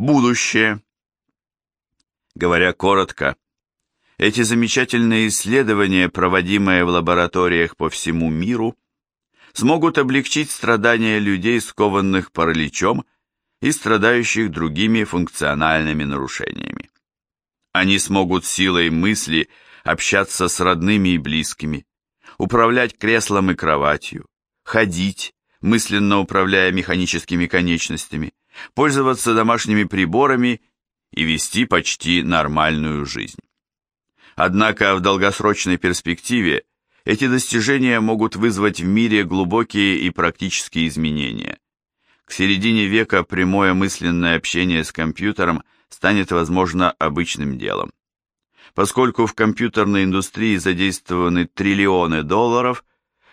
Будущее. Говоря коротко, эти замечательные исследования, проводимые в лабораториях по всему миру, смогут облегчить страдания людей, скованных параличом и страдающих другими функциональными нарушениями. Они смогут силой мысли общаться с родными и близкими, управлять креслом и кроватью, ходить, мысленно управляя механическими конечностями, пользоваться домашними приборами и вести почти нормальную жизнь. Однако в долгосрочной перспективе эти достижения могут вызвать в мире глубокие и практические изменения. К середине века прямое мысленное общение с компьютером станет, возможно, обычным делом. Поскольку в компьютерной индустрии задействованы триллионы долларов,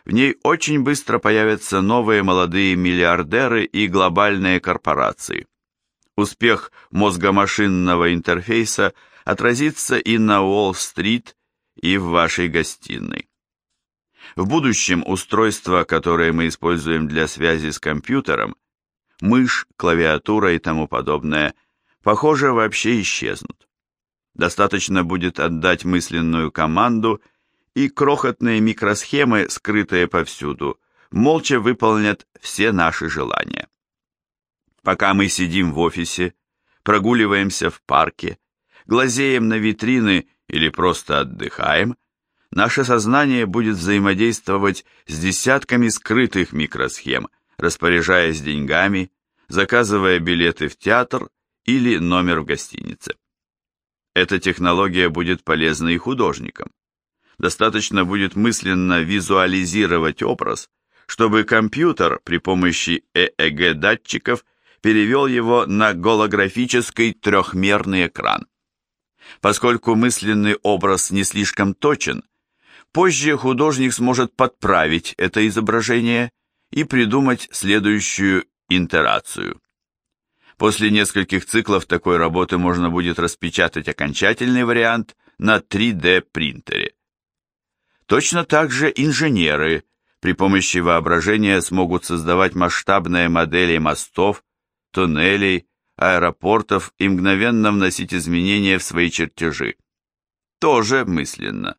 в ней очень быстро появятся новые молодые миллиардеры и глобальные корпорации. Успех мозгомашинного интерфейса отразится и на Уолл-стрит, и в вашей гостиной. В будущем устройства, которые мы используем для связи с компьютером, мышь, клавиатура и тому подобное, похоже, вообще исчезнут. Достаточно будет отдать мысленную команду, и крохотные микросхемы, скрытые повсюду, молча выполнят все наши желания. Пока мы сидим в офисе, прогуливаемся в парке, глазеем на витрины или просто отдыхаем, наше сознание будет взаимодействовать с десятками скрытых микросхем, распоряжаясь деньгами, заказывая билеты в театр или номер в гостинице. Эта технология будет полезна и художникам. Достаточно будет мысленно визуализировать образ, чтобы компьютер при помощи ЭЭГ-датчиков перевел его на голографический трехмерный экран. Поскольку мысленный образ не слишком точен, позже художник сможет подправить это изображение и придумать следующую интерацию. После нескольких циклов такой работы можно будет распечатать окончательный вариант на 3D принтере. Точно так же инженеры при помощи воображения смогут создавать масштабные модели мостов, туннелей, аэропортов и мгновенно вносить изменения в свои чертежи. Тоже мысленно.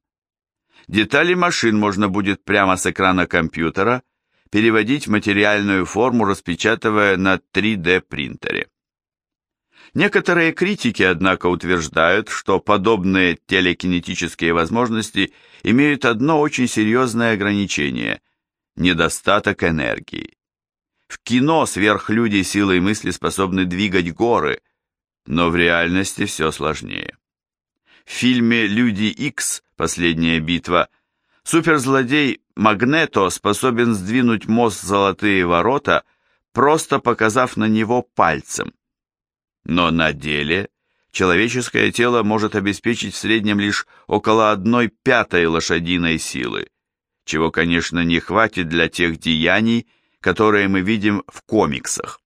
Детали машин можно будет прямо с экрана компьютера переводить в материальную форму, распечатывая на 3D принтере. Некоторые критики, однако, утверждают, что подобные телекинетические возможности имеют одно очень серьезное ограничение – недостаток энергии. В кино сверхлюди силой мысли способны двигать горы, но в реальности все сложнее. В фильме «Люди Икс. Последняя битва» суперзлодей Магнето способен сдвинуть мост «Золотые ворота», просто показав на него пальцем. Но на деле человеческое тело может обеспечить в среднем лишь около одной пятой лошадиной силы, чего, конечно, не хватит для тех деяний, которые мы видим в комиксах.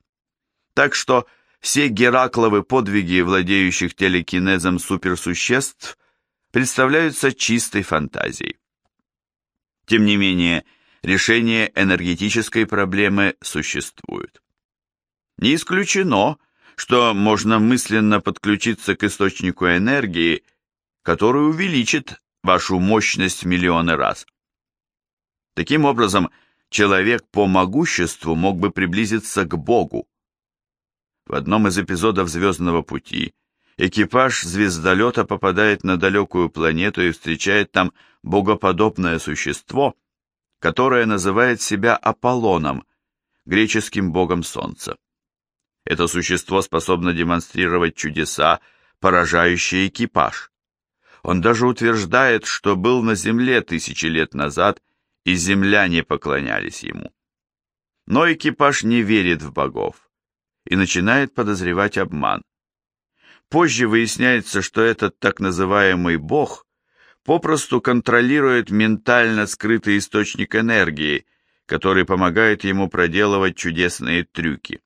Так что все Геракловы подвиги владеющих телекинезом суперсуществ представляются чистой фантазией. Тем не менее, решение энергетической проблемы существует. Не исключено, что можно мысленно подключиться к источнику энергии, который увеличит вашу мощность в миллионы раз. Таким образом, человек по могуществу мог бы приблизиться к Богу. В одном из эпизодов «Звездного пути» экипаж звездолета попадает на далекую планету и встречает там богоподобное существо, которое называет себя Аполлоном, греческим богом солнца. Это существо способно демонстрировать чудеса, поражающие экипаж. Он даже утверждает, что был на Земле тысячи лет назад и земляне поклонялись ему. Но экипаж не верит в богов и начинает подозревать обман. Позже выясняется, что этот так называемый бог попросту контролирует ментально скрытый источник энергии, который помогает ему проделывать чудесные трюки.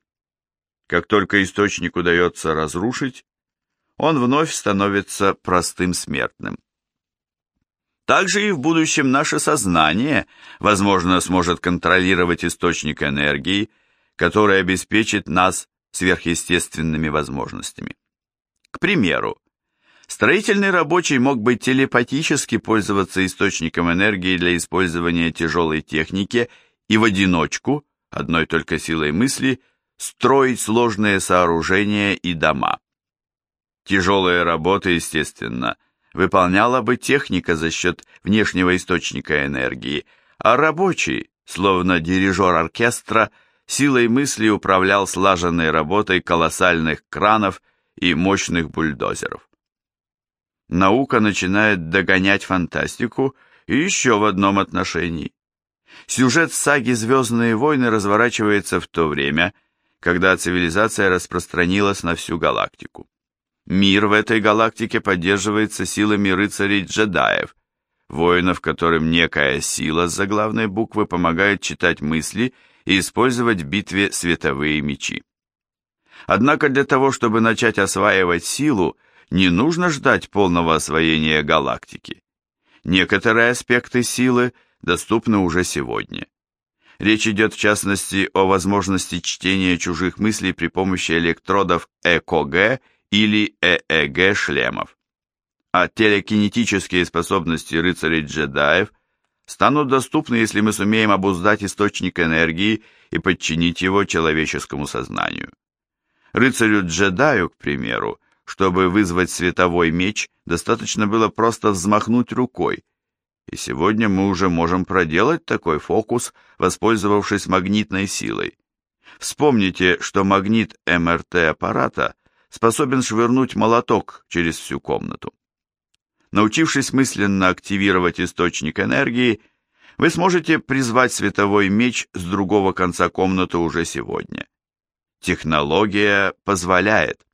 Как только источник удается разрушить, он вновь становится простым смертным. Также и в будущем наше сознание, возможно, сможет контролировать источник энергии, который обеспечит нас сверхъестественными возможностями. К примеру, строительный рабочий мог бы телепатически пользоваться источником энергии для использования тяжелой техники и в одиночку, одной только силой мысли, строить сложные сооружения и дома. Тяжелые работы, естественно, выполняла бы техника за счет внешнего источника энергии, а рабочий, словно дирижер оркестра, силой мысли управлял слаженной работой колоссальных кранов и мощных бульдозеров. Наука начинает догонять фантастику и еще в одном отношении. Сюжет саги «Звездные войны» разворачивается в то время, когда цивилизация распространилась на всю галактику. Мир в этой галактике поддерживается силами рыцарей-джедаев, воинов, которым некая сила с заглавной буквы помогает читать мысли и использовать в битве световые мечи. Однако для того, чтобы начать осваивать силу, не нужно ждать полного освоения галактики. Некоторые аспекты силы доступны уже сегодня. Речь идет в частности о возможности чтения чужих мыслей при помощи электродов ЭКГ или ЭЭГ-шлемов. А телекинетические способности рыцарей-джедаев станут доступны, если мы сумеем обуздать источник энергии и подчинить его человеческому сознанию. Рыцарю-джедаю, к примеру, чтобы вызвать световой меч, достаточно было просто взмахнуть рукой, и сегодня мы уже можем проделать такой фокус, воспользовавшись магнитной силой. Вспомните, что магнит МРТ-аппарата способен швырнуть молоток через всю комнату. Научившись мысленно активировать источник энергии, вы сможете призвать световой меч с другого конца комнаты уже сегодня. Технология позволяет.